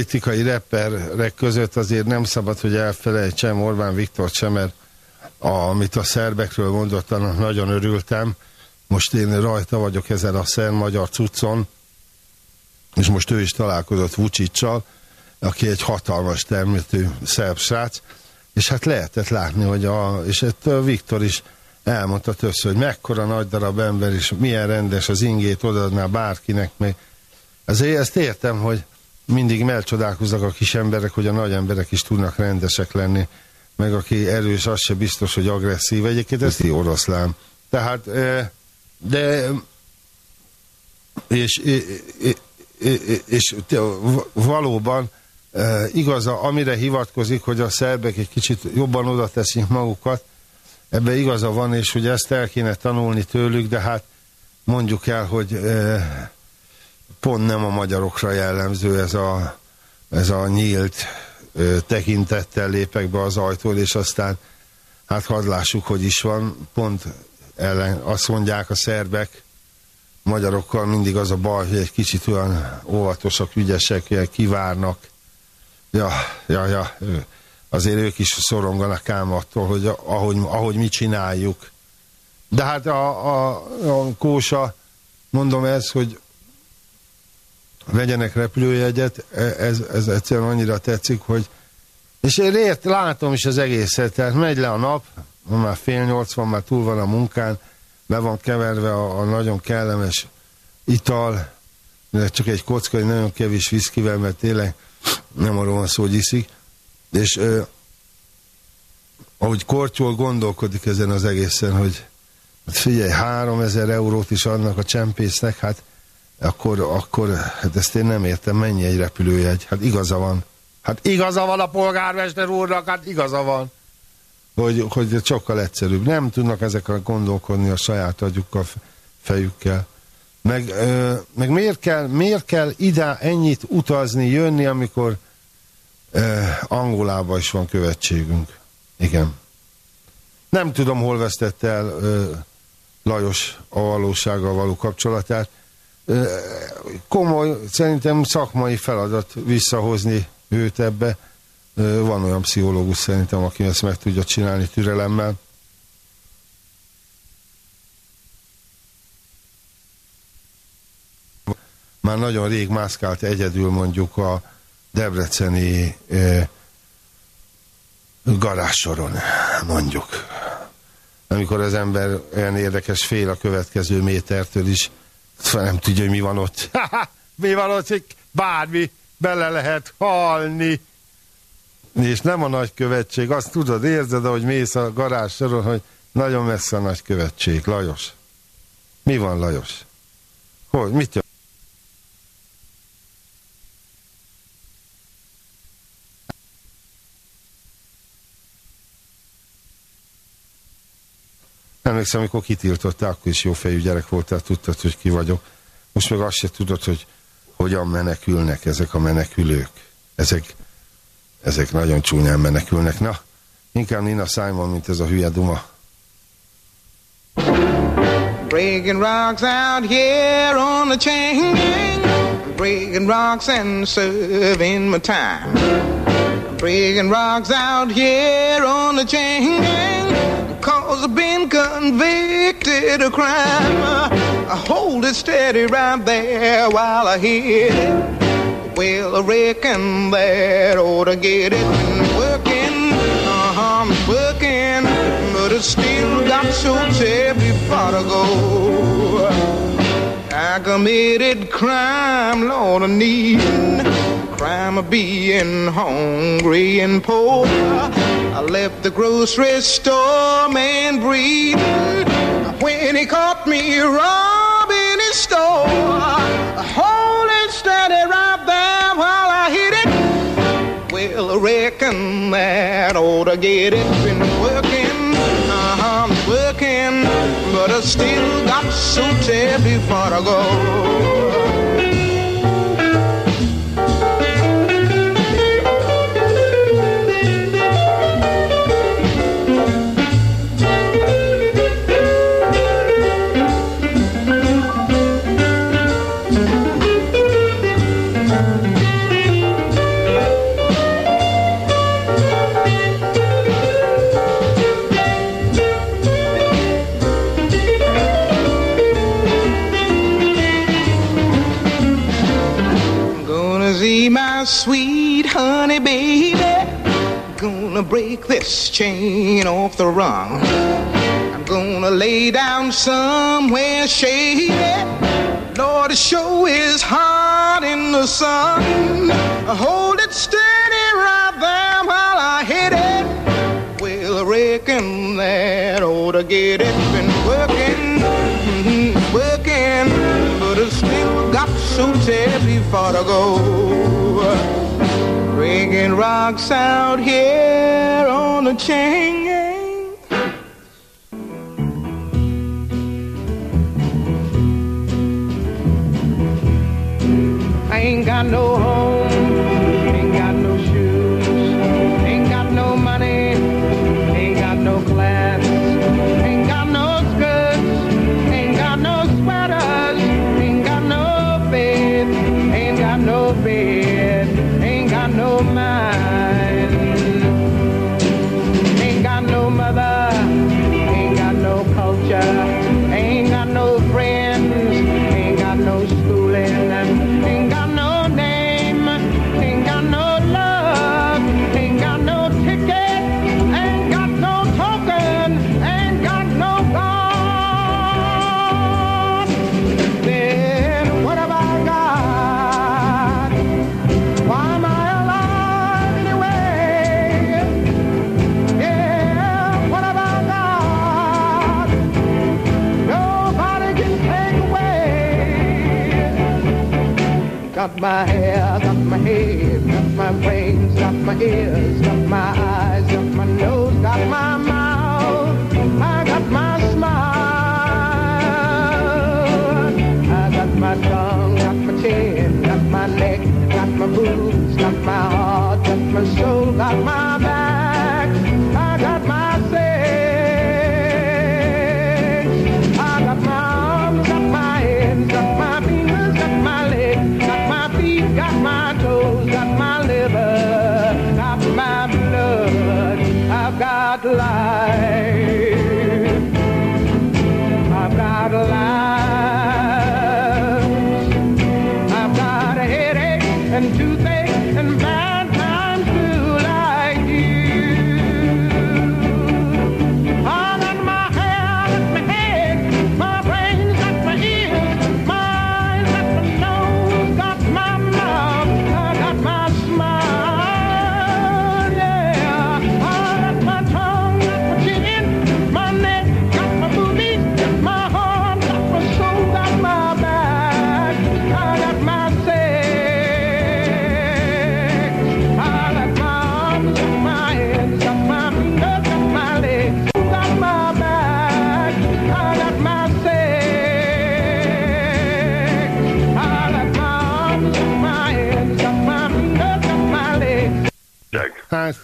Politikai reperek között azért nem szabad, hogy elfelejtsem Orbán Viktor sem, mert a, amit a szerbekről mondott, annak nagyon örültem. Most én rajta vagyok ezen a szerb-magyar cuccon, és most ő is találkozott Vuciccal, aki egy hatalmas természetű szerb srác, és hát lehetett látni, hogy a, és ezt a Viktor is elmondta többször, hogy mekkora nagy darab ember, és milyen rendes az ingét odaadná bárkinek, még azért ezt értem, hogy mindig melcsodálkoznak a kis emberek, hogy a nagy emberek is tudnak rendesek lenni, meg aki erős, az se biztos, hogy agresszív. Egyébként ezt így oroszlán. Tehát, eh, de és, és, és valóban eh, igaz, amire hivatkozik, hogy a szerbek egy kicsit jobban oda teszik magukat, ebbe igaza van, és hogy ezt el kéne tanulni tőlük, de hát mondjuk el, hogy eh, pont nem a magyarokra jellemző ez a, ez a nyílt eh, tekintettel lépek be az ajtól, és aztán hát hadd lássuk, hogy is van, pont ellen azt mondják a szerbek, magyarokkal mindig az a baj, hogy egy kicsit olyan óvatosak, ügyesek, kivárnak. Ja, ja, ja, azért ők is szoronganak ám attól, hogy ahogy, ahogy mi csináljuk. De hát a, a, a kósa, mondom ez, hogy vegyenek repülőjegyet, e, ez, ez egyszerűen annyira tetszik, hogy és én ért, látom is az egészet, tehát megy le a nap, már fél nyolc van, már túl van a munkán, be van keverve a, a nagyon kellemes ital, csak egy kocka, egy nagyon kevés viszkivel, mert tényleg nem arról van szó, hogy iszik, és ö, ahogy Kortyol gondolkodik ezen az egészen, hogy hát figyelj, 3000 eurót is adnak a csempésznek, hát akkor, akkor hát ezt én nem értem, mennyi egy repülőjegy, hát igaza van. Hát igaza van a polgármester úrnak, hát igaza van hogy, hogy sokkal egyszerűbb. Nem tudnak ezekre gondolkodni a saját agyukkal, fejükkel. Meg, ö, meg miért, kell, miért kell ide ennyit utazni, jönni, amikor ö, Angolában is van követségünk. Igen. Nem tudom, hol vesztette el ö, Lajos a valósággal való kapcsolatát. Komoly, szerintem szakmai feladat visszahozni őt ebbe van olyan pszichológus szerintem, aki ezt meg tudja csinálni türelemmel. Már nagyon rég mászkált egyedül mondjuk a debreceni eh, garázsoron, mondjuk. Amikor az ember olyan érdekes fél a következő métertől is, nem tudja, hogy mi van ott. mi van ott, bármi, bele lehet halni és nem a nagykövetség, azt tudod, érzed, hogy mész a garázs soron, hogy nagyon messze a nagykövetség. Lajos. Mi van, Lajos? Hogy? Mit jön? Emlékszem, amikor kitiltották, akkor is jó fejű gyerek voltál, tudtad, hogy ki vagyok. Most meg azt se tudod, hogy hogyan menekülnek ezek a menekülők. Ezek ezek nagyon csúnyán menekülnek. Na, inkább Nina Simon, mint ez a hülye duma. Breaking rocks out here on the chain gang. Breaking rocks and serving my time. Breaking rocks out here on the chain gang. Cause I've been convicted of crime. I hold it steady right there while I hit it. Well, I reckon that ought to get it working. Uh-huh, working, but it still got so terribly far to go. I committed crime, Lord, I need crime of being hungry and poor. I left the grocery store man breathing when he caught me robbing his store. Holding steady right there while I hit it. Well, I reckon that ought to get it. Been working, uh-huh, working, but I still got so terribly far to go. Chain off the rung. I'm gonna lay down somewhere shady. Lord, the show is hot in the sun. Hold it steady right there while I hit it. Well, I reckon that ought to get it. Been working, mhm, working, but I still got so terribly far to go. Breaking rocks out here on the chain. I ain't got no home, Got my hair, got my head, got my brains, got my ears, got my eyes, got my nose, got my mouth. I got my smile. I got my tongue, got my chin, got my neck, got my boobs, got my heart,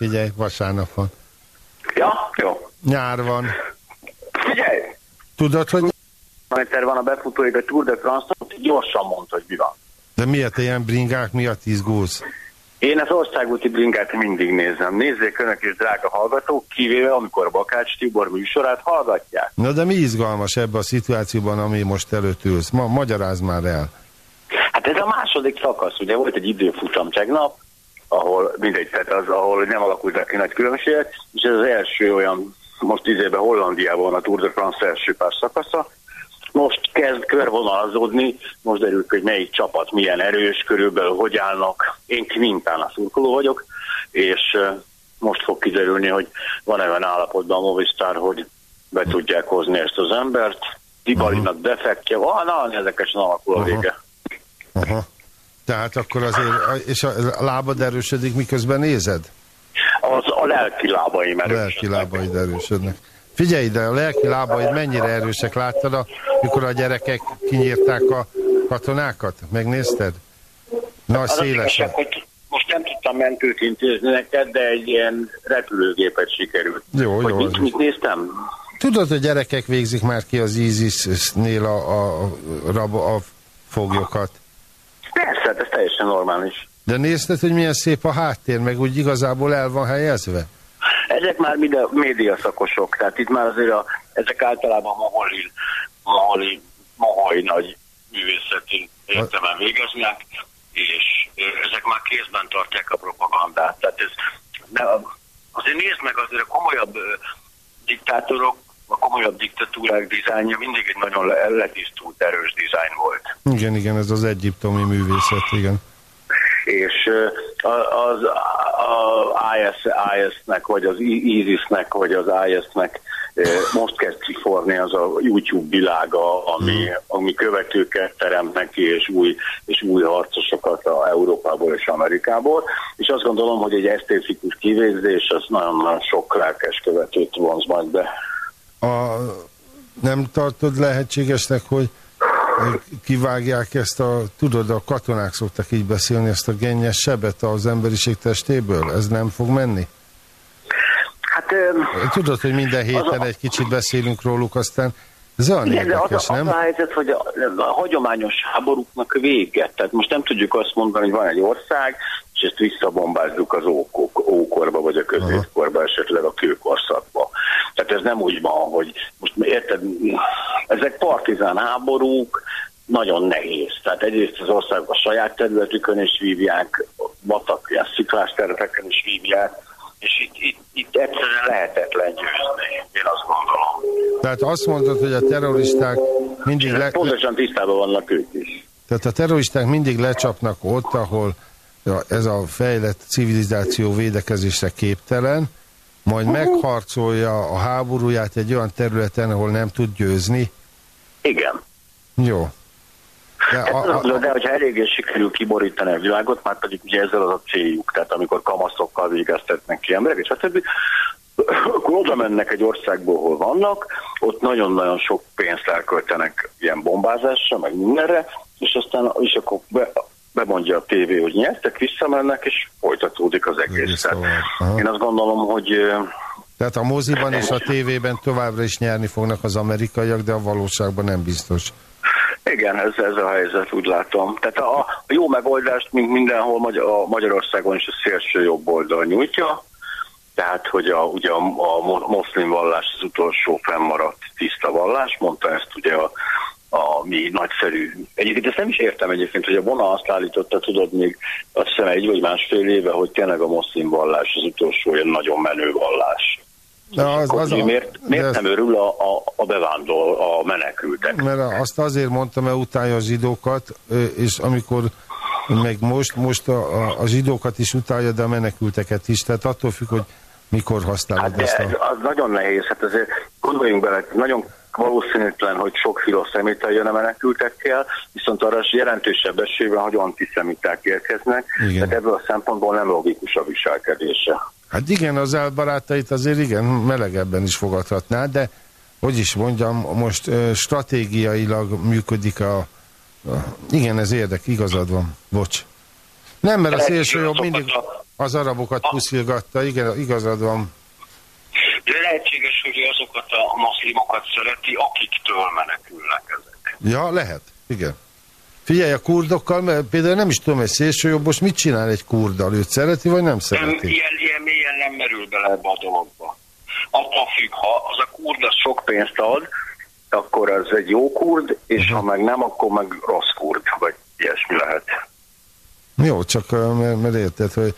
figyelj, vasárnap van. Ja, jó. Nyár van. Figyelj! Tudod, hogy... Egyszer van a befutóig a Tour de France-on, gyorsan mondta, hogy mi van. De miért ilyen bringák miatt izgulsz? Én az országúti bringát mindig nézem. Nézzék önök is, drága hallgatók, kivéve amikor Bakács Tibor műsorát hallgatják. Na de mi izgalmas ebben a szituációban, ami most előtt ülsz? Ma, magyarázd már el. Hát ez a második szakasz, ugye volt egy időfutam tegnap, ahol mindegy, tehát az, ahol nem alakultak ki nagy különbségek, és ez az első olyan, most izében Hollandiában a Tour de France első pár szakasza. Most kezd körvonalazódni, most derül, hogy melyik csapat milyen erős, körülbelül hogy állnak. Én Quintana szurkoló vagyok, és most fog kiderülni, hogy van-e olyan állapotban a Movistar, hogy be tudják hozni ezt az embert. Dibalinak defektje van, na, ezekesen alakul a Aha. vége. Aha. Tehát akkor azért, és a lábad erősödik, miközben nézed? Az a lelki lábaim A erősödnek. lelki lábaid erősödnek. Figyelj ide, a lelki lábaid mennyire erősek, láttad, a, mikor a gyerekek kinyírták a katonákat? Megnézted? Nagy Az az szélesen. igazság, most nem tudtam mentőt intézni neked, de egy ilyen repülőgépet sikerült. Jó, Hogy jó. mit, mit néztem? Tudod, hogy gyerekek végzik már ki az ISIS-nél a, a, a, a foglyokat. Persze, hát ez teljesen normális. De nézted, hogy milyen szép a háttér, meg úgy igazából el van helyezve? Ezek már minden médiaszakosok, tehát itt már azért a, ezek általában moholi, moholi, moholi nagy művészeti egyetemen végeznek, és, ezek már kézben tartják a propagandát. Tehát ez, de azért nézd meg, azért a komolyabb diktátorok, a komolyabb diktatúrák dizájnja mindig egy nagyon le- letisztult, erős dizájn volt. Igen, igen, ez az egyiptomi művészet, igen. és az a IS, IS-nek, vagy az ISIS-nek, vagy az IS-nek most kezd kiforni az a YouTube világa, ami, ami követőket teremtnek ki, és új, és új harcosokat a Európából és Amerikából, és azt gondolom, hogy egy esztétikus kivégzés az nagyon-nagyon sok lelkes követőt vonz majd be. A, nem tartod lehetségesnek, hogy kivágják ezt a, tudod, a katonák szoktak így beszélni, ezt a gennyes sebet az emberiség testéből? Ez nem fog menni? Hát Tudod, hogy minden héten a- egy kicsit beszélünk róluk, aztán ez olyan Igen, de az érdekes, a, az nem? a helyzet, hogy a, a hagyományos háborúknak vége. Tehát most nem tudjuk azt mondani, hogy van egy ország, és ezt visszabombázzuk az ókok, ókorba, vagy a középkorba, esetleg a kőkorszakba. Tehát ez nem úgy van, hogy most érted, ezek partizán háborúk, nagyon nehéz. Tehát egyrészt az ország a saját területükön is vívják, vatak ilyen sziklás területeken is vívják, és itt, itt, itt egyszerűen lehetetlen győzni, én azt gondolom. Tehát azt mondod, hogy a terroristák mindig, le, Pontosan tisztában vannak ők is. tehát a terroristák mindig lecsapnak ott, ahol ez a fejlett civilizáció védekezésre képtelen, majd megharcolja a háborúját egy olyan területen, ahol nem tud győzni. Igen. Jó. De Hát a, a, de hogyha eléggé sikerül kiborítani a világot, már pedig ugye ezzel az a céljuk, tehát amikor kamaszokkal végeztetnek ki emberek, és stb., akkor oda mennek egy országból, hol vannak, ott nagyon-nagyon sok pénzt elköltenek ilyen bombázásra, meg mindenre, és aztán és akkor be, bemondja a tévé, hogy nyertek, visszamennek, és folytatódik az egész. Én azt gondolom, hogy tehát a moziban és a tévében továbbra is nyerni fognak az amerikaiak, de a valóságban nem biztos. Igen, ez, ez a helyzet, úgy látom. Tehát a, a jó megoldást, mint mindenhol Magy- a Magyarországon is a szélső jobb oldal nyújtja, tehát, hogy a, ugye a, a mo- moszlim vallás az utolsó fennmaradt tiszta vallás, mondta ezt ugye a, a mi nagyszerű. Egyébként ezt nem is értem egyébként, hogy a Bona azt állította, tudod még azt hiszem egy vagy másfél éve, hogy tényleg a moszlim vallás az utolsó ilyen nagyon menő vallás. De az, az, ugye miért, miért de nem örül a, a, a bevándor, a menekültek? Mert azt azért mondtam, mert utálja a zsidókat, és amikor meg most, most a, a, a zsidókat is utálja, de a menekülteket is. Tehát attól függ, hogy mikor használod Hát ezt ez, a... az nagyon nehéz, hát azért gondoljunk bele, nagyon valószínűtlen, hogy sok filoszemita jön a menekültekkel, viszont arra is jelentősebb esélyben, hogy antiszemiták érkeznek, Igen. tehát ebből a szempontból nem logikus a viselkedése. Hát igen, az elbarátait azért igen, melegebben is fogadhatná, de hogy is mondjam, most stratégiailag működik a. Igen, ez érdek, igazad van, bocs. Nem, mert a szélső jobb mindig az arabokat puszilgatta, igen, igazad van. De lehetséges, hogy azokat a moszlimokat szereti, akiktől menekülnek ezek. Ja, lehet, igen. Figyelj, a kurdokkal, mert például nem is tudom, egy szélsőjobbos mit csinál egy kurddal, őt szereti, vagy nem Nem, szereti? ilyen, ilyen mélyen nem merül bele ebbe a dologba. Attól függ, ha az a kurd az sok pénzt ad, akkor az egy jó kurd, és Mhm. ha meg nem, akkor meg rossz kurd, vagy ilyesmi lehet. Jó, csak mert, mert érted, hogy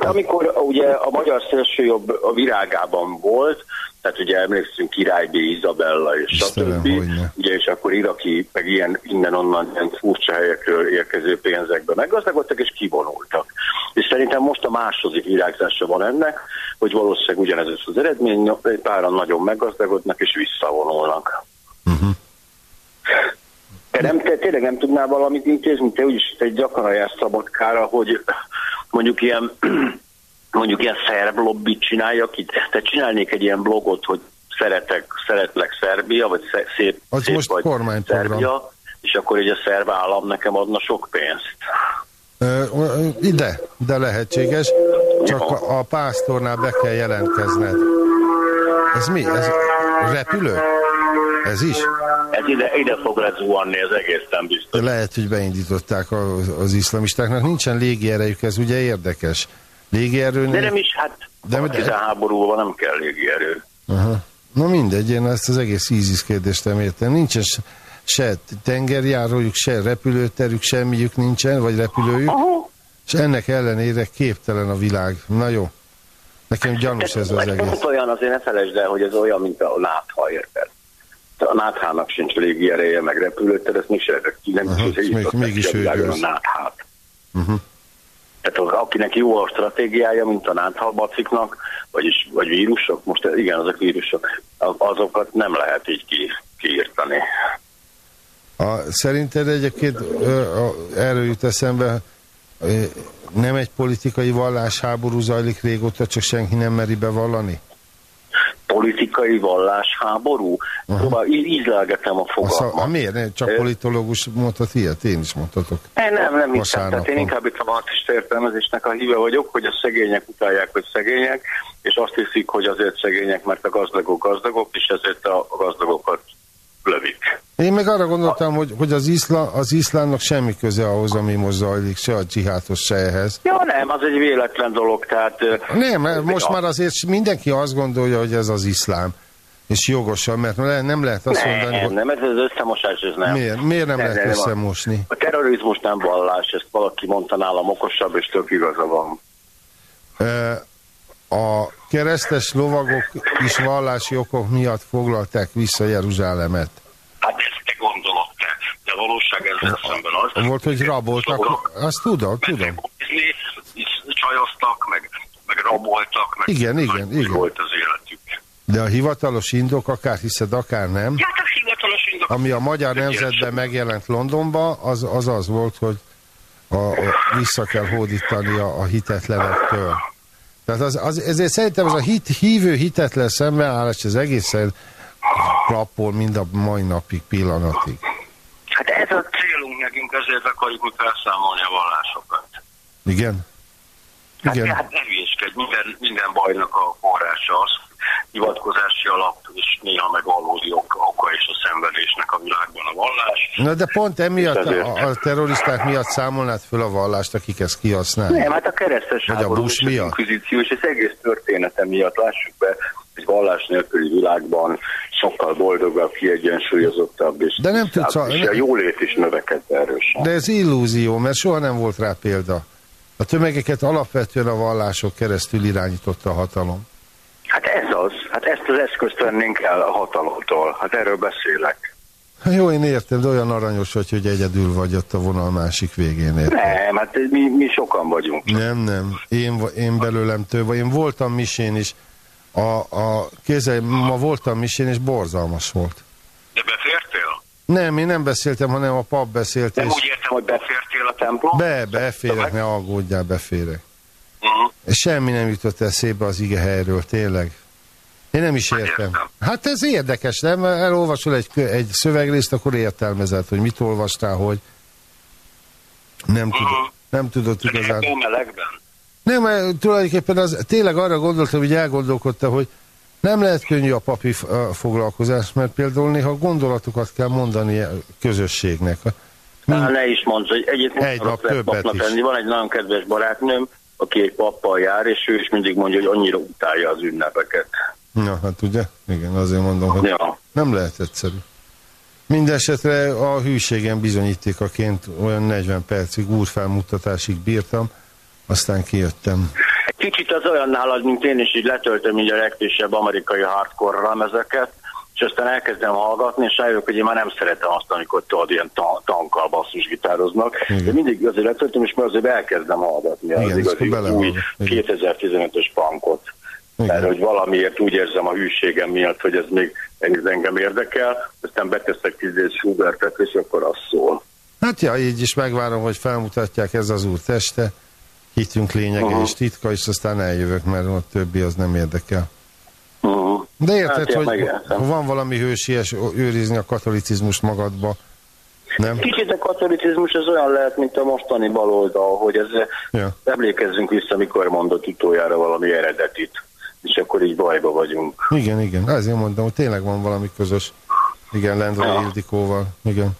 Hát amikor ugye a magyar szélsőjobb a virágában volt, tehát ugye emlékszünk Király B. Izabella és Istenem, stb. Ugye, és akkor iraki, meg ilyen innen-onnan ilyen furcsa helyekről érkező pénzekbe meggazdagodtak és kivonultak. És szerintem most a második virágzása van ennek, hogy valószínűleg ugyanez az eredmény, egy páran nagyon meggazdagodnak és visszavonulnak. Mhm. Te, nem, te tényleg nem tudnál valamit intézni? Te úgyis te gyakran jársz Szabadkára, hogy mondjuk ilyen mondjuk ilyen szerb lobbit csinálja ki. Te csinálnék egy ilyen blogot, hogy szeretek, szeretlek Szerbia, vagy szép, Az szép most vagy kormányprogram. Szerbia, és akkor egy a szerb állam nekem adna sok pénzt. Ö, ide, de lehetséges, csak a, a pásztornál be kell jelentkezned. Ez mi? Ez repülő? Ez is? Ez ide, ide fog lezuhanni, ez egészen biztos. Lehet, hogy beindították az, az iszlamistáknak. Nincsen légierejük, ez ugye érdekes. Légierő... De nem is, hát De- de, háborúban nem kell légierő. Aha. Na mindegy, én ezt az egész ISIS kérdést nem értem. Nincsen se, tengerjárójuk, se repülőterük, semmiük nincsen, vagy repülőjük. Aha. és ennek ellenére képtelen a világ. Na jó, nekem gyanús ez az egész. Olyan, azért ne felejtsd el, hogy ez olyan, mint a nátha, érted? A náthának sincs légi ereje, meg repülőter, ezt még se nem Aha, uh-huh, még- mégis ő a náthát. Uh-huh. Tehát az, akinek jó a stratégiája, mint a náthalbaciknak, vagyis, vagy vírusok, most igen, azok vírusok, azokat nem lehet így ki, kiírtani. A, szerinted egyébként erről jut eszembe, nem egy politikai vallásháború zajlik régóta, csak senki nem meri bevallani? Politikai vallásháború? Uh-huh. Szóval így ízlelgetem a fogalmat. a miért? Csak politológus mondhat ilyet, én is mondhatok. Nem, nem, nem hiszem. Tehát én inkább itt a marxista értelmezésnek a híve vagyok, hogy a szegények utálják, hogy szegények, és azt hiszik, hogy azért szegények, mert a gazdagok gazdagok, és ezért a gazdagokat lövik. Én meg arra gondoltam, hogy, hogy az, iszlám, az iszlámnak semmi köze ahhoz, ami most zajlik, se a dzsiháthoz, se ehhez. Ja, nem, az egy véletlen dolog, tehát... Nem, most már azért mindenki azt gondolja, hogy ez az iszlám. És jogosan, mert nem lehet azt mondani, nem, hogy nem, ez az összemosás, ez nem. miért, miért nem Nem, lehet nem, nem. összemosni. A terrorizmus nem vallás, ezt valaki mondta nálam okosabb, és tök igaza van. A keresztes lovagok is vallási okok miatt foglalták vissza Jeruzsálemet. Hát ezt te gondolod te, de a valóság ezzel szemben az. Volt, hogy raboltak, azt tudom, tudom. Csajoztak, meg, meg raboltak, meg Igen, igen, igen. volt az életük. De a hivatalos indok, akár hiszed, akár nem, Ja, hát a hivatalos indok. ami a magyar nemzetben megjelent Londonba, az az, az volt, hogy a, a, vissza kell hódítani a, a hitetlenektől. Tehát az, az, ezért szerintem ez a hit, hívő hitetlen szembenállás az egészen klappol mind a mai napig pillanatig. Hát ez a célunk nekünk, ezért akarjuk mi felszámolni a vallásokat. Igen? Hát, Igen. hát ne hülyéskedj, minden, minden bajnak a forrása az, hivatkozási alap, és néha meg valódi oka, és a szenvedésnek a világban a vallás. Na de pont emiatt a, a terroristák miatt számolnád föl a vallást, akik ezt kihasználják. Nem, hát a keresztes a háború és miatt? inkvizíció és az egész története miatt lássuk be, hogy vallás nélküli világban sokkal boldogabb, kiegyensúlyozottabb, és, De nem tudsz a- és a jólét is növekedve erősen. De ez illúzió, mert soha nem volt rá példa. A tömegeket alapvetően a vallások keresztül irányította a hatalom. Hát ez az, hát ezt az eszközt vennénk el a hatalomtól, hát erről beszélek. Jó, én értem, de olyan aranyos vagy, hogy egyedül vagy ott a vonal másik végén. Értem. Nem, hát mi, mi sokan vagyunk. Nem, nem. Én, én belőlem több. Én voltam misén is. A, a kézzel, ma voltam misén, és borzalmas volt. De befértél? Nem, én nem beszéltem, hanem a pap beszélt, Nem és úgy értem, hogy befértél a templom? be, beférek, ne aggódjál, beférek. Uh-huh. És semmi nem jutott eszébe az ige helyről, tényleg. Én nem is értem. értem. Hát ez érdekes, nem? Elolvasol egy, egy szövegrészt, akkor értelmezed, hogy mit olvastál, hogy nem tudod, nem tudod igazán. Melegben? Nem, mert tulajdonképpen az, tényleg arra gondoltam, hogy elgondolkodta, hogy nem lehet könnyű a papi foglalkozás, mert például néha gondolatokat kell mondani a közösségnek. Mind... ne is mondd, hogy egyébként Egy nap többet is. lenni. Van egy nagyon kedves barátnőm, aki egy pappal jár, és ő is mindig mondja, hogy annyira utálja az ünnepeket. Na, hát ugye? Igen, azért mondom, hogy Ja. nem lehet egyszerű. Mindenesetre a hűségem bizonyítékaként olyan 40 percig úrfelmutatásig bírtam, aztán kijöttem. Kicsit az olyan nálad, mint én is így letöltöm így a legfrissebb amerikai hardcore lemezeket, és aztán elkezdem hallgatni, és rájövök, hogy én már nem szeretem azt, amikor tudod, ilyen ta- tankkal basszusgitároznak. De mindig azért letöltöm, és már azért elkezdem hallgatni az Igen, igazi új belehallgat. Igen. 2015-ös punkot. Igen. Mert hogy valamiért úgy érzem a hűségem miatt, hogy ez még ez engem érdekel, aztán beteszek tízés Schubertet, és akkor az szól. Hát ja, így is megvárom, hogy felmutatják ez az úr teste, hitünk lényege Aha. és titka, és aztán eljövök, mert a többi az nem érdekel. Uh-huh. De érted, Hát, hogy megértem. van valami hősies őrizni a katolicizmust magadba, nem? Kicsit a katolicizmus az olyan lehet, mint a mostani baloldal, hogy ez Ja. emlékezzünk vissza, mikor mondott utoljára valami eredetit, és akkor így bajba vagyunk. Igen, igen, ezért mondom, hogy tényleg van valami közös. Igen, Lendvai Ja. Ildikóval, igen.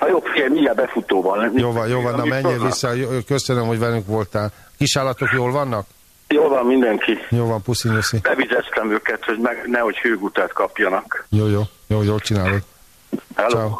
Ha jó, figyelj, mindjárt befutó van. Jó van, jó van, na menjél vissza, köszönöm, hogy velünk voltál. Kisállatok jól vannak? Jól van mindenki. Jó van, puszi nyuszi. Bevizeztem őket, hogy meg, nehogy hőgutát kapjanak. Jó, jó, jó, jól csinálod. Hello. Ciao.